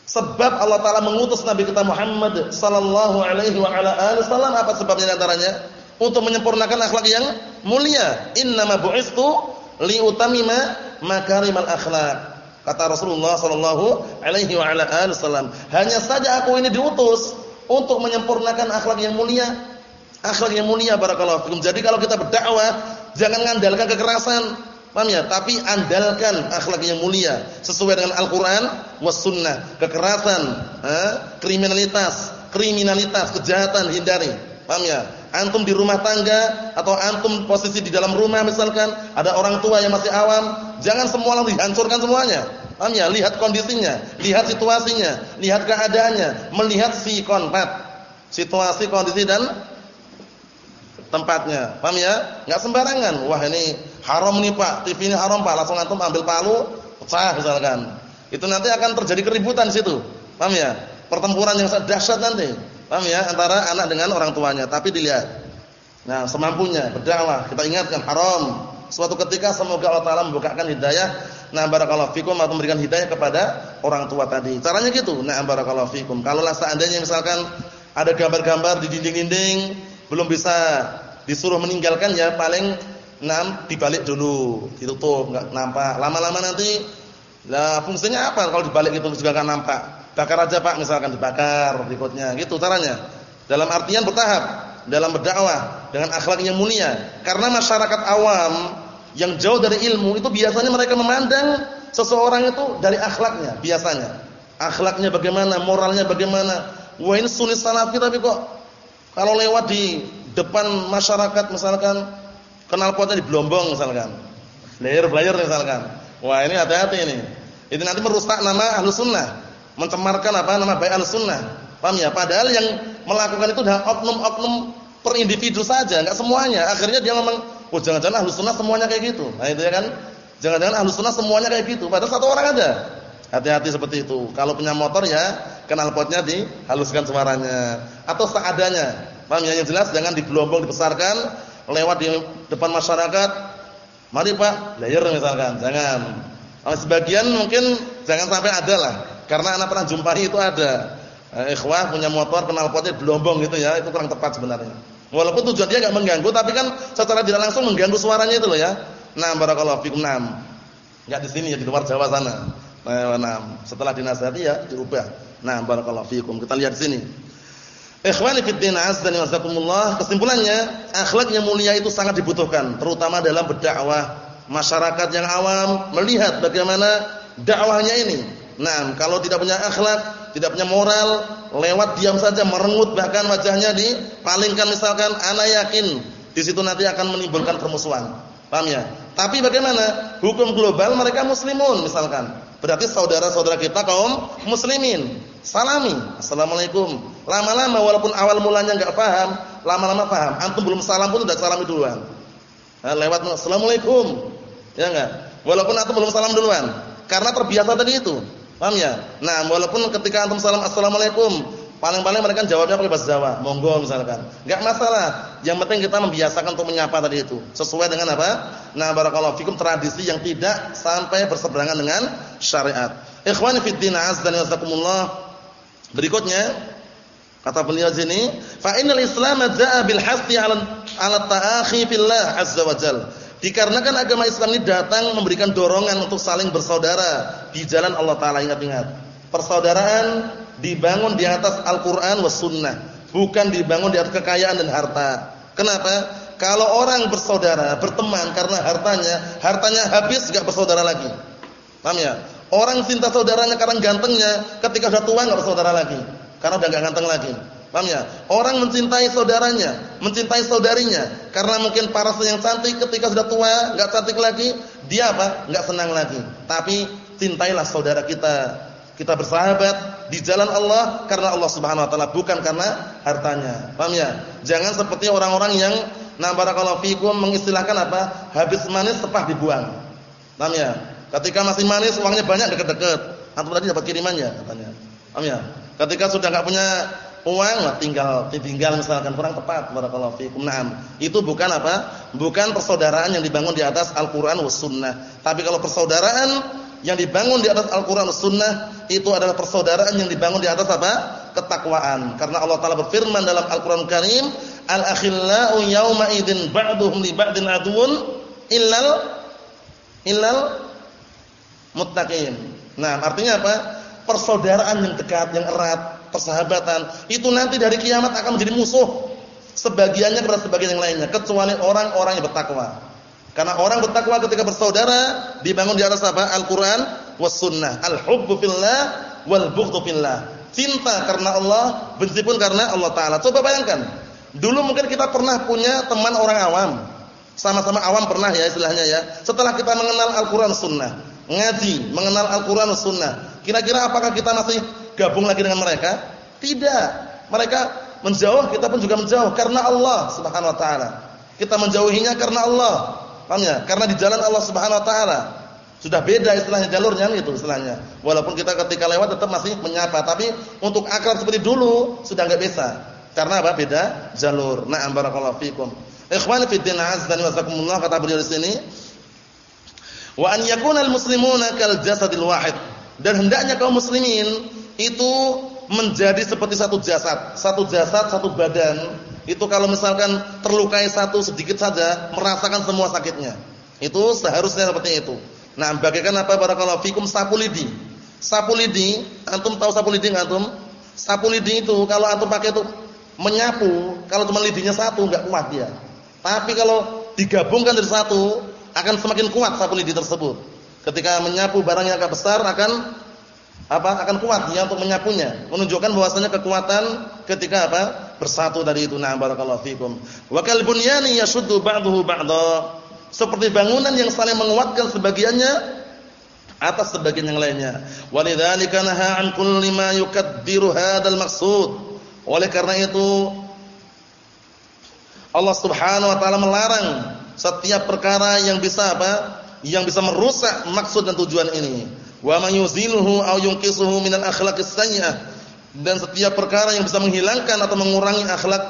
sebab Allah taala mengutus Nabi kita Muhammad sallallahu alaihi wa ala alihi wasallam apa sebabnya antaranya? Untuk menyempurnakan akhlak yang mulia. Innama bu'istu liutamima makarimal akhlak. Kata Rasulullah sallallahu alaihi wa ala wasallam, "Hanya saja aku ini diutus untuk menyempurnakan akhlak yang mulia." Akhlak yang mulia barakallahu fikum. Jadi kalau kita berdakwah, jangan mengandalkan kekerasan, paham ya? Tapi andalkan akhlak yang mulia sesuai dengan Al-Qur'an was sunnah. Kekerasan, eh, kriminalitas, kriminalitas, kejahatan hindari. Paham ya? Antum di rumah tangga atau antum posisi di dalam rumah misalkan, ada orang tua yang masih awam, jangan semua langsung dihancurkan semuanya. Paham ya? Lihat kondisinya, lihat situasinya, lihat keadaannya, melihat si kontak, situasi, kondisi dan tempatnya. Paham ya? Enggak sembarangan. Wah, ini haram nih, Pak. TV ini haram, Pak. Langsung antum ambil palu, pecah misalkan. Itu nanti akan terjadi keributan di situ. Paham ya? Pertempuran yang dahsyat nanti. Paham ya? Antara anak dengan orang tuanya. Tapi dilihat. Nah, semampunya berdakwah. Kita ingatkan haram. Suatu ketika semoga Allah taala membukakan hidayah. Nah, barakallahu fikum atau memberikan hidayah kepada orang tua tadi. Caranya gitu. Nah, barakallahu fikum. Kalaulah seandainya misalkan ada gambar-gambar di dinding-dinding belum bisa disuruh meninggalkan ya paling enam dibalik dulu, ditutup enggak nampak. Lama-lama nanti lah fungsinya apa kalau dibalik itu juga enggak nampak. Bakar aja Pak misalkan dibakar berikutnya. Gitu caranya. Dalam artian bertahap. dalam berdakwah dengan akhlak yang mulia. Karena masyarakat awam yang jauh dari ilmu itu biasanya mereka memandang seseorang itu dari akhlaknya biasanya. Akhlaknya bagaimana, moralnya bagaimana. Wah ini sulit salafi tapi kok kalau lewat di depan masyarakat misalkan kenal potnya di Blombong misalkan. Layer-layer misalkan. Wah ini hati-hati ini. Itu nanti merusak nama ahlu sunnah. Mencemarkan apa nama baik ahlu sunnah. Paham ya? Padahal yang melakukan itu adalah oknum-oknum per individu saja, enggak semuanya. Akhirnya dia memang, oh jangan-jangan ahlu sunnah semuanya kayak gitu. Nah itu ya kan. Jangan-jangan ahlu sunnah semuanya kayak gitu. Padahal satu orang ada. Hati-hati seperti itu. Kalau punya motor ya kenal potnya dihaluskan suaranya. Atau seadanya. Paham ya? Yang jelas jangan digelombong dibesarkan lewat di depan masyarakat. Mari Pak, layer misalkan. Jangan. Kalau sebagian mungkin jangan sampai ada lah. Karena anak pernah jumpai itu ada. Eh, ikhwah punya motor kenal potnya gelombong gitu ya, itu kurang tepat sebenarnya. Walaupun tujuan dia enggak mengganggu tapi kan secara tidak langsung mengganggu suaranya itu loh ya. Nah, barakallahu fikum. Naam. Enggak di sini ya di luar Jawa sana. Nah, nah, setelah dinasihati ya diubah. Nah, barakallahu fikum. Kita lihat di sini. Ikhwani fid din azza wa jazakumullah, kesimpulannya akhlak yang mulia itu sangat dibutuhkan terutama dalam berdakwah. Masyarakat yang awam melihat bagaimana dakwahnya ini. Nah, kalau tidak punya akhlak tidak punya moral, lewat diam saja merengut bahkan wajahnya dipalingkan misalkan ana yakin di situ nanti akan menimbulkan permusuhan. Paham ya? Tapi bagaimana? Hukum global mereka muslimun misalkan. Berarti saudara-saudara kita kaum muslimin. Salami, assalamualaikum. Lama-lama walaupun awal mulanya enggak paham, lama-lama paham. Antum belum salam pun sudah salami duluan. Nah, lewat assalamualaikum. Ya enggak? Walaupun antum belum salam duluan. Karena terbiasa tadi itu. Paham ya? Nah, walaupun ketika antum salam assalamualaikum, paling-paling mereka jawabnya pakai bahasa Jawa, monggo misalkan. Enggak masalah. Yang penting kita membiasakan untuk menyapa tadi itu. Sesuai dengan apa? Nah, barakallahu fikum tradisi yang tidak sampai berseberangan dengan syariat. Ikhwani fid din azza wa jazakumullah. Berikutnya kata beliau sini, fa innal islam jaa bil hasti 'ala 'ala ta'akhi fillah azza wa jalla Dikarenakan agama Islam ini datang memberikan dorongan untuk saling bersaudara di jalan Allah Taala ingat-ingat. Persaudaraan dibangun di atas Al-Qur'an was sunnah, bukan dibangun di atas kekayaan dan harta. Kenapa? Kalau orang bersaudara, berteman karena hartanya, hartanya habis enggak bersaudara lagi. Paham ya? Orang cinta saudaranya karena gantengnya, ketika sudah tua enggak bersaudara lagi. Karena udah enggak ganteng lagi. Paham ya? Orang mencintai saudaranya, mencintai saudarinya karena mungkin paras yang cantik ketika sudah tua, enggak cantik lagi, dia apa? Enggak senang lagi. Tapi cintailah saudara kita. Kita bersahabat di jalan Allah karena Allah Subhanahu wa taala bukan karena hartanya. Paham ya? Jangan seperti orang-orang yang na barakallahu fikum mengistilahkan apa? Habis manis sepah dibuang. Paham ya? Ketika masih manis uangnya banyak dekat-dekat. Atau tadi dapat kirimannya katanya. Paham ya? Ketika sudah enggak punya uang tinggal ditinggal misalkan kurang tepat barakallahu fikum. Naam. Itu bukan apa? Bukan persaudaraan yang dibangun di atas Al-Qur'an was sunnah. Tapi kalau persaudaraan yang dibangun di atas Al-Qur'an was sunnah itu adalah persaudaraan yang dibangun di atas apa? ketakwaan. Karena Allah taala berfirman dalam Al-Qur'an Karim, "Al-akhillau yawma idzin ba'duhum li ba'din adun illal illal muttaqin." Nah, artinya apa? Persaudaraan yang dekat, yang erat persahabatan, itu nanti dari kiamat akan menjadi musuh. Sebagiannya kepada sebagian yang lainnya, kecuali orang-orang yang bertakwa. Karena orang bertakwa ketika bersaudara dibangun di atas apa? Al-Qur'an was sunnah. Al-hubbu fillah wal bughdhu fillah. Cinta karena Allah, benci pun karena Allah taala. Coba bayangkan. Dulu mungkin kita pernah punya teman orang awam. Sama-sama awam pernah ya istilahnya ya. Setelah kita mengenal Al-Qur'an sunnah, ngaji, mengenal Al-Qur'an sunnah. Kira-kira apakah kita masih gabung lagi dengan mereka? Tidak. Mereka menjauh, kita pun juga menjauh karena Allah Subhanahu wa taala. Kita menjauhinya karena Allah. Paham ya? Karena di jalan Allah Subhanahu wa taala. Sudah beda istilahnya jalurnya itu istilahnya. Walaupun kita ketika lewat tetap masih menyapa, tapi untuk akrab seperti dulu sudah enggak bisa. Karena apa? Beda jalur. Na'am barakallahu fikum. Ikhwani fid din azza wa kata beliau di sini. Wa an yakuna al-muslimuna kal jasadil wahid. Dan hendaknya kaum muslimin itu menjadi seperti satu jasad, satu jasad, satu badan. Itu kalau misalkan terlukai satu sedikit saja merasakan semua sakitnya. Itu seharusnya seperti itu. Nah, bagaikan apa barakallahu fikum sapu lidi. Sapu lidi, antum tahu sapu lidi enggak antum? Sapu lidi itu kalau antum pakai itu menyapu, kalau cuma lidinya satu nggak kuat dia. Tapi kalau digabungkan dari satu akan semakin kuat sapu lidi tersebut. Ketika menyapu barang yang agak besar akan apa? Akan kuat dia untuk menyapunya. Menunjukkan bahwasanya kekuatan ketika apa? Bersatu dari itu. Na'am barakallahu fikum. Wa kal bunyani yashuddu ba'dahu ba'dha. Seperti bangunan yang saling menguatkan sebagiannya atas sebagian yang lainnya. Walidzalika naha an kulli ma yukaddiru hadzal maqsud. Oleh karena itu Allah Subhanahu wa taala melarang setiap perkara yang bisa apa? Yang bisa merusak maksud dan tujuan ini. Wa may yuzilhu aw yunqisuhu min al-akhlaqis sayyi'ah. Dan setiap perkara yang bisa menghilangkan atau mengurangi akhlak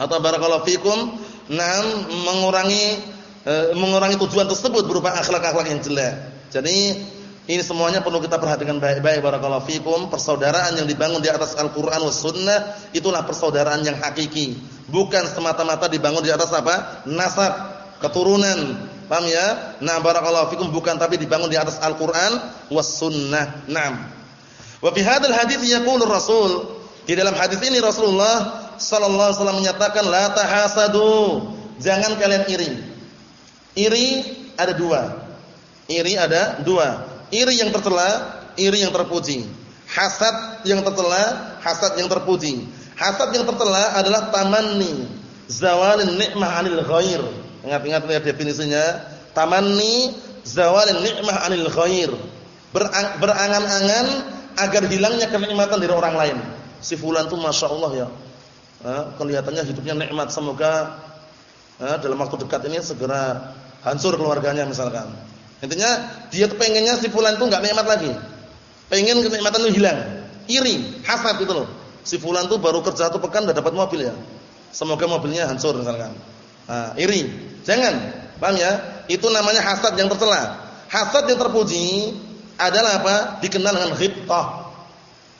atau barakallahu fikum, nam mengurangi e, mengurangi tujuan tersebut berupa akhlak-akhlak yang jelek. Jadi ini semuanya perlu kita perhatikan baik-baik barakallahu fikum. Persaudaraan yang dibangun di atas Al-Qur'an was sunnah itulah persaudaraan yang hakiki bukan semata-mata dibangun di atas apa? nasab, keturunan. Paham ya? Nah, barakallahu fikum bukan tapi dibangun di atas Al-Qur'an was sunnah. Naam. Wa fi hadzal hadits yaqulu Rasul, di dalam hadis ini Rasulullah sallallahu alaihi wasallam menyatakan la tahasadu. Jangan kalian iri. Iri ada dua. Iri ada dua. Iri yang tercela, iri yang terpuji. Hasad yang tercela, hasad yang terpuji. Hasad yang tercela adalah tamanni zawalin nikmah 'anil ghair. Ingat-ingat ya definisinya. Tamanni zawalin nikmah 'anil ghair. Berangan-angan agar hilangnya kenikmatan dari orang lain. Si fulan tuh Masya Allah ya. Nah, kelihatannya hidupnya nikmat. Semoga nah, dalam waktu dekat ini segera hancur keluarganya misalkan. Intinya dia pengennya si fulan tuh enggak nikmat lagi. Pengen kenikmatan itu hilang. Iri, hasad itu loh. Si fulan tuh baru kerja satu pekan udah dapat mobil ya. Semoga mobilnya hancur misalkan. Nah, iri. Jangan. Paham ya? Itu namanya hasad yang tercela. Hasad yang terpuji adalah apa? Dikenal dengan ghibtah.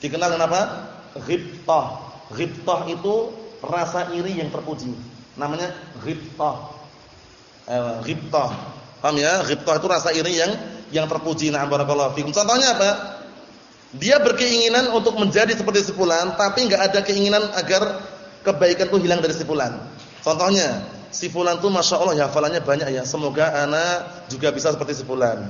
Dikenal dengan apa? Ghibtah. Ghibtah itu rasa iri yang terpuji. Namanya ghibtah. Eh, ghibtah. Paham ya? Ghibtah itu rasa iri yang yang terpuji. Nah, barakallahu fikum. Contohnya apa? Dia berkeinginan untuk menjadi seperti si tapi enggak ada keinginan agar kebaikan itu hilang dari si. Contohnya, si fulan tuh Masya Allah ya hafalannya banyak ya. Semoga anak juga bisa seperti si fulan.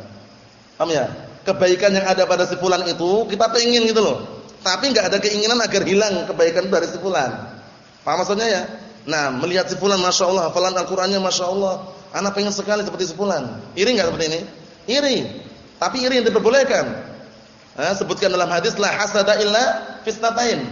Paham ya? Kebaikan yang ada pada si fulan itu kita pengen gitu loh. Tapi enggak ada keinginan agar hilang kebaikan dari si fulan. Paham maksudnya ya? Nah, melihat si fulan Masya Allah hafalan Al-Qur'annya Masya Allah, anak pengen sekali seperti si fulan. Iri enggak seperti ini? Iri. Tapi iri yang diperbolehkan. Ha, sebutkan dalam hadis la hasada illa fisnatain.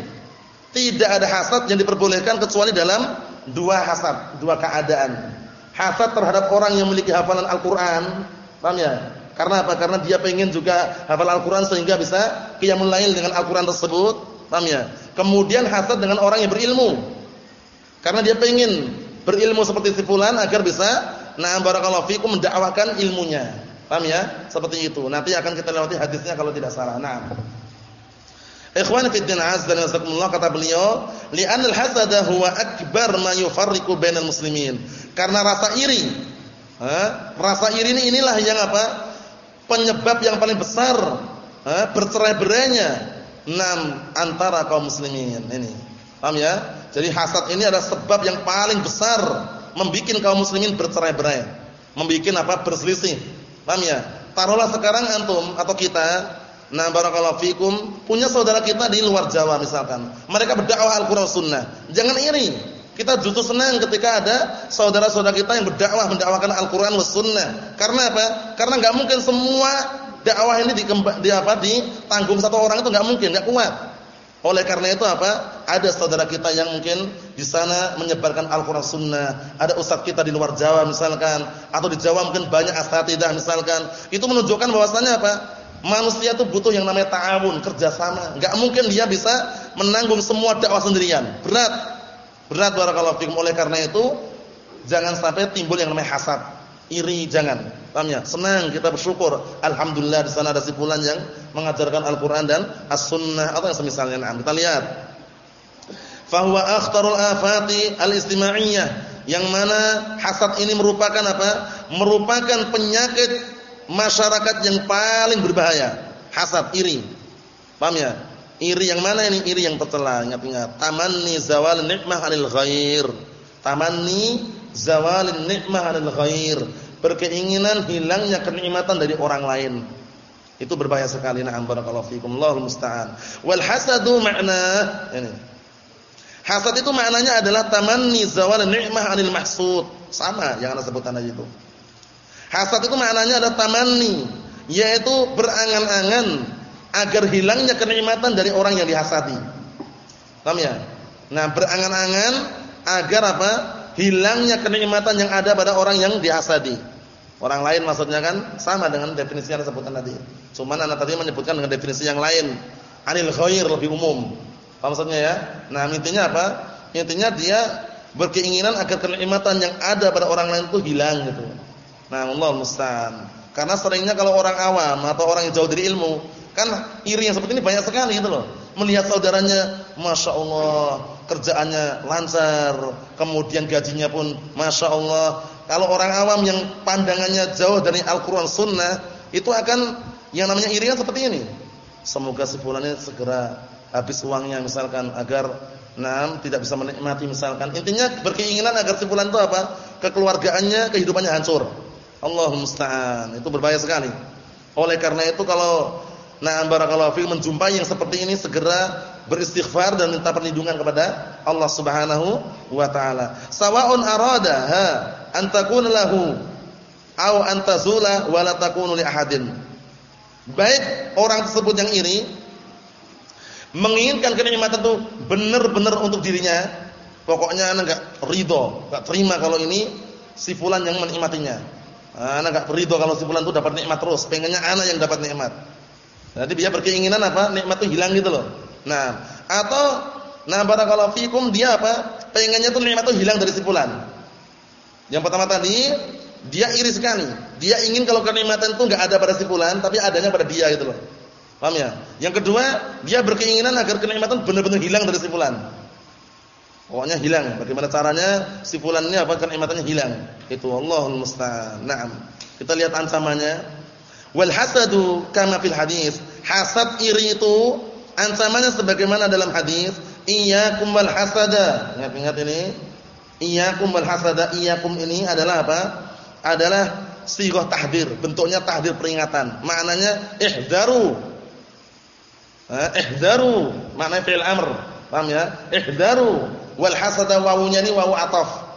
Tidak ada hasad yang diperbolehkan kecuali dalam dua hasad, dua keadaan. Hasad terhadap orang yang memiliki hafalan Al-Qur'an, paham ya? Karena apa? Karena dia pengen juga hafal Al-Qur'an sehingga bisa qiyamul lail dengan Al-Qur'an tersebut, paham ya? Kemudian hasad dengan orang yang berilmu. Karena dia pengen berilmu seperti si fulan agar bisa na'am barakallahu fikum mendakwahkan ilmunya. Paham ya? Seperti itu. Nanti akan kita lewati hadisnya kalau tidak salah. Nah. Ikhwan fi din azza wa jazakumullah kata beliau, li'anal hasada huwa akbar ma yufarriqu bainal muslimin. Karena rasa iri. Ha? Rasa iri ini inilah yang apa? Penyebab yang paling besar ha? bercerai-berainya enam antara kaum muslimin ini. Paham ya? Jadi hasad ini adalah sebab yang paling besar membuat kaum muslimin bercerai-berai. Membuat apa? Berselisih Paham ya? Taruhlah sekarang antum atau kita Nah barakallahu fikum punya saudara kita di luar Jawa misalkan. Mereka berdakwah Al-Qur'an Sunnah. Jangan iri. Kita justru senang ketika ada saudara-saudara kita yang berdakwah mendakwakan Al-Qur'an was Sunnah. Karena apa? Karena enggak mungkin semua dakwah ini di, di apa ditanggung satu orang itu enggak mungkin, enggak kuat. Oleh karena itu apa? Ada saudara kita yang mungkin di sana menyebarkan Al-Qur'an Sunnah. Ada ustaz kita di luar Jawa misalkan, atau di Jawa mungkin banyak asatidah misalkan. Itu menunjukkan bahwasannya apa? Manusia itu butuh yang namanya ta'awun, kerjasama. Enggak mungkin dia bisa menanggung semua dakwah sendirian. Berat. Berat barakallahu fikum. Oleh karena itu, jangan sampai timbul yang namanya hasad, iri jangan. Paham ya? Senang kita bersyukur. Alhamdulillah di sana ada si fulan yang mengajarkan Al-Qur'an dan As-Sunnah atau yang semisalnya. Nah, kita lihat. Fahuwa akhtarul afati al-istima'iyyah. Yang mana hasad ini merupakan apa? Merupakan penyakit masyarakat yang paling berbahaya. Hasad, iri. Paham ya? Iri yang mana ini? Iri yang tercela. Ingat-ingat. Tamanni zawal nikmah 'anil ghair. Tamanni zawal nikmah 'anil ghair. Berkeinginan hilangnya kenikmatan dari orang lain. Itu berbahaya sekali. Na'am barakallahu fikum. Allahul musta'an. Wal hasadu makna ini. Hasad itu maknanya adalah tamanni zawal nikmah 'anil mahsud. Sama yang Anda sebutkan tadi itu. Hasad itu maknanya adalah tamanni, yaitu berangan-angan agar hilangnya kenikmatan dari orang yang dihasadi. Paham ya? Nah, berangan-angan agar apa? Hilangnya kenikmatan yang ada pada orang yang dihasadi. Orang lain maksudnya kan sama dengan definisi yang disebutkan tadi. Cuman anak tadi menyebutkan dengan definisi yang lain. Anil khair lebih umum. Paham maksudnya ya? Nah, intinya apa? Intinya dia berkeinginan agar kenikmatan yang ada pada orang lain itu hilang gitu. Nah, Allah musta'an. Karena seringnya kalau orang awam atau orang yang jauh dari ilmu, Kan iri yang seperti ini banyak sekali gitu loh. Melihat saudaranya, masya Allah, kerjaannya lancar, kemudian gajinya pun masya Allah. Kalau orang awam yang pandangannya jauh dari Al-Quran Sunnah, itu akan yang namanya iri kan seperti ini. Semoga sebulannya segera habis uangnya misalkan agar Nah, tidak bisa menikmati misalkan. Intinya berkeinginan agar sebulan itu apa? Kekeluargaannya, kehidupannya hancur. Allahumma musta'an. Itu berbahaya sekali. Oleh karena itu kalau Nah, barakallahu fiikum menjumpai yang seperti ini segera beristighfar dan minta perlindungan kepada Allah Subhanahu wa taala. Sawa'un arada ha an takuna lahu aw an tazula wa la takunu li ahadin. Baik orang tersebut yang iri menginginkan kenikmatan itu benar-benar untuk dirinya, pokoknya anak enggak ridho, enggak terima kalau ini si fulan yang menikmatinya. Anak enggak ridho kalau si fulan itu dapat nikmat terus, pengennya anak yang dapat nikmat. Jadi dia berkeinginan apa? Nikmat itu hilang gitu loh. Nah, atau nah barakallahu fikum dia apa? Pengennya tuh nikmat itu hilang dari si fulan. Yang pertama tadi dia iri sekali. Dia ingin kalau kenikmatan itu enggak ada pada si fulan, tapi adanya pada dia gitu loh. Paham ya? Yang kedua, dia berkeinginan agar kenikmatan benar-benar hilang dari si fulan. Pokoknya hilang. Bagaimana caranya si fulan ini apa kenikmatannya hilang? Itu Allahul musta'an. Naam. Kita lihat ancamannya. Wal hasadu kama fil hadis. Hasad iri itu ancamannya sebagaimana dalam hadis, iyyakum wal hasada. Ingat-ingat ini. Iyyakum wal hasada. Iyyakum ini adalah apa? Adalah sighah tahdir, bentuknya tahdir peringatan. Maknanya ihdaru. Eh, ihdaru, maknanya fi'il amr. Paham ya? Ihdaru. Wal hasada wawunya ini wawu ataf.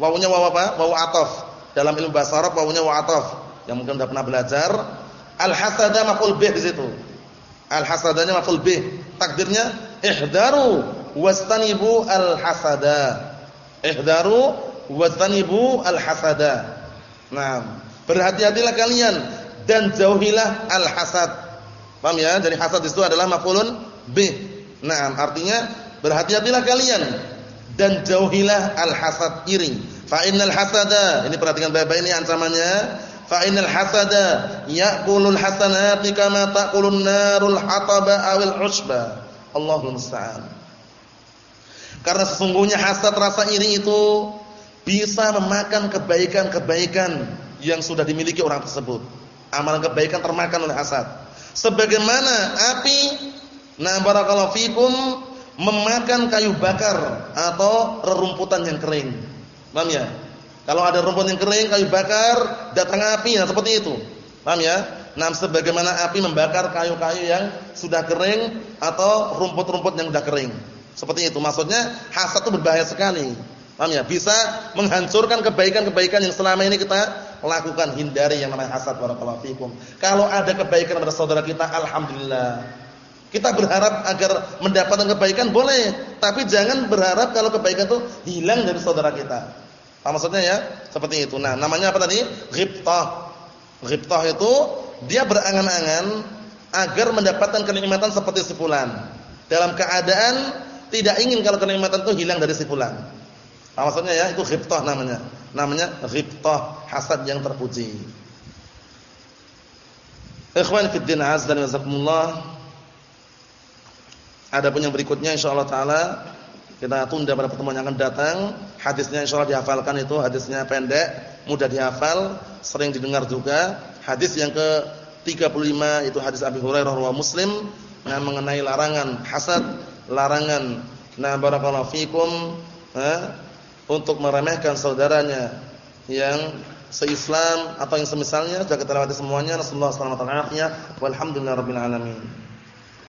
Wawunya wawu apa? Wawu ataf. Dalam ilmu bahasa Arab wawunya wawu ataf yang mungkin sudah pernah belajar, al-hasada maf'ul bih di situ. Al-hasadanya maf'ul bih. Takdirnya ihdaru wastanibu al-hasada. Ihdaru wastanibu al-hasada. Nah, berhati-hatilah kalian dan jauhilah al-hasad. Paham ya? Jadi hasad itu adalah maf'ulun bih. Nah, artinya berhati-hatilah kalian dan jauhilah al-hasad iri. Fa innal hasada, ini perhatikan baik-baik ini ancamannya fa innal hasada ya'kulul hasanati kama ta'kulun narul hataba awil usba Allahul musta'an. Karena sesungguhnya hasad rasa iri itu bisa memakan kebaikan-kebaikan yang sudah dimiliki orang tersebut. Amalan kebaikan termakan oleh hasad. Sebagaimana api nah barakallahu fikum memakan kayu bakar atau rerumputan yang kering. Paham ya kalau ada rumput yang kering, kayu bakar, datang api, nah seperti itu. Paham ya? Nah, sebagaimana api membakar kayu-kayu yang sudah kering atau rumput-rumput yang sudah kering. Seperti itu. Maksudnya hasad itu berbahaya sekali. Paham ya? Bisa menghancurkan kebaikan-kebaikan yang selama ini kita lakukan. Hindari yang namanya hasad barakallahu fikum. Kalau ada kebaikan pada saudara kita, alhamdulillah. Kita berharap agar mendapatkan kebaikan boleh, tapi jangan berharap kalau kebaikan itu hilang dari saudara kita. Apa maksudnya ya? Seperti itu. Nah, namanya apa tadi? Ghibtah. Ghibtah itu dia berangan-angan agar mendapatkan kenikmatan seperti sepulan. Dalam keadaan tidak ingin kalau kenikmatan itu hilang dari sepulan. Apa maksudnya ya? Itu ghibtah namanya. Namanya ghibtah, hasad yang terpuji. Ikhwan fi din azza wa jazakumullah. Ada pun yang berikutnya insyaallah taala kita tunda pada pertemuan yang akan datang. Hadisnya insyaallah dihafalkan itu, hadisnya pendek, mudah dihafal, sering didengar juga. Hadis yang ke-35 itu hadis Abi Hurairah riwayat Muslim, nah mengenai larangan hasad, larangan nah barakallahu fikum eh, untuk meremehkan saudaranya yang seislam atau yang semisalnya sudah kita lewati semuanya. Rasulullah sallallahu alaihi wasallam. Walhamdulillahirabbil alamin.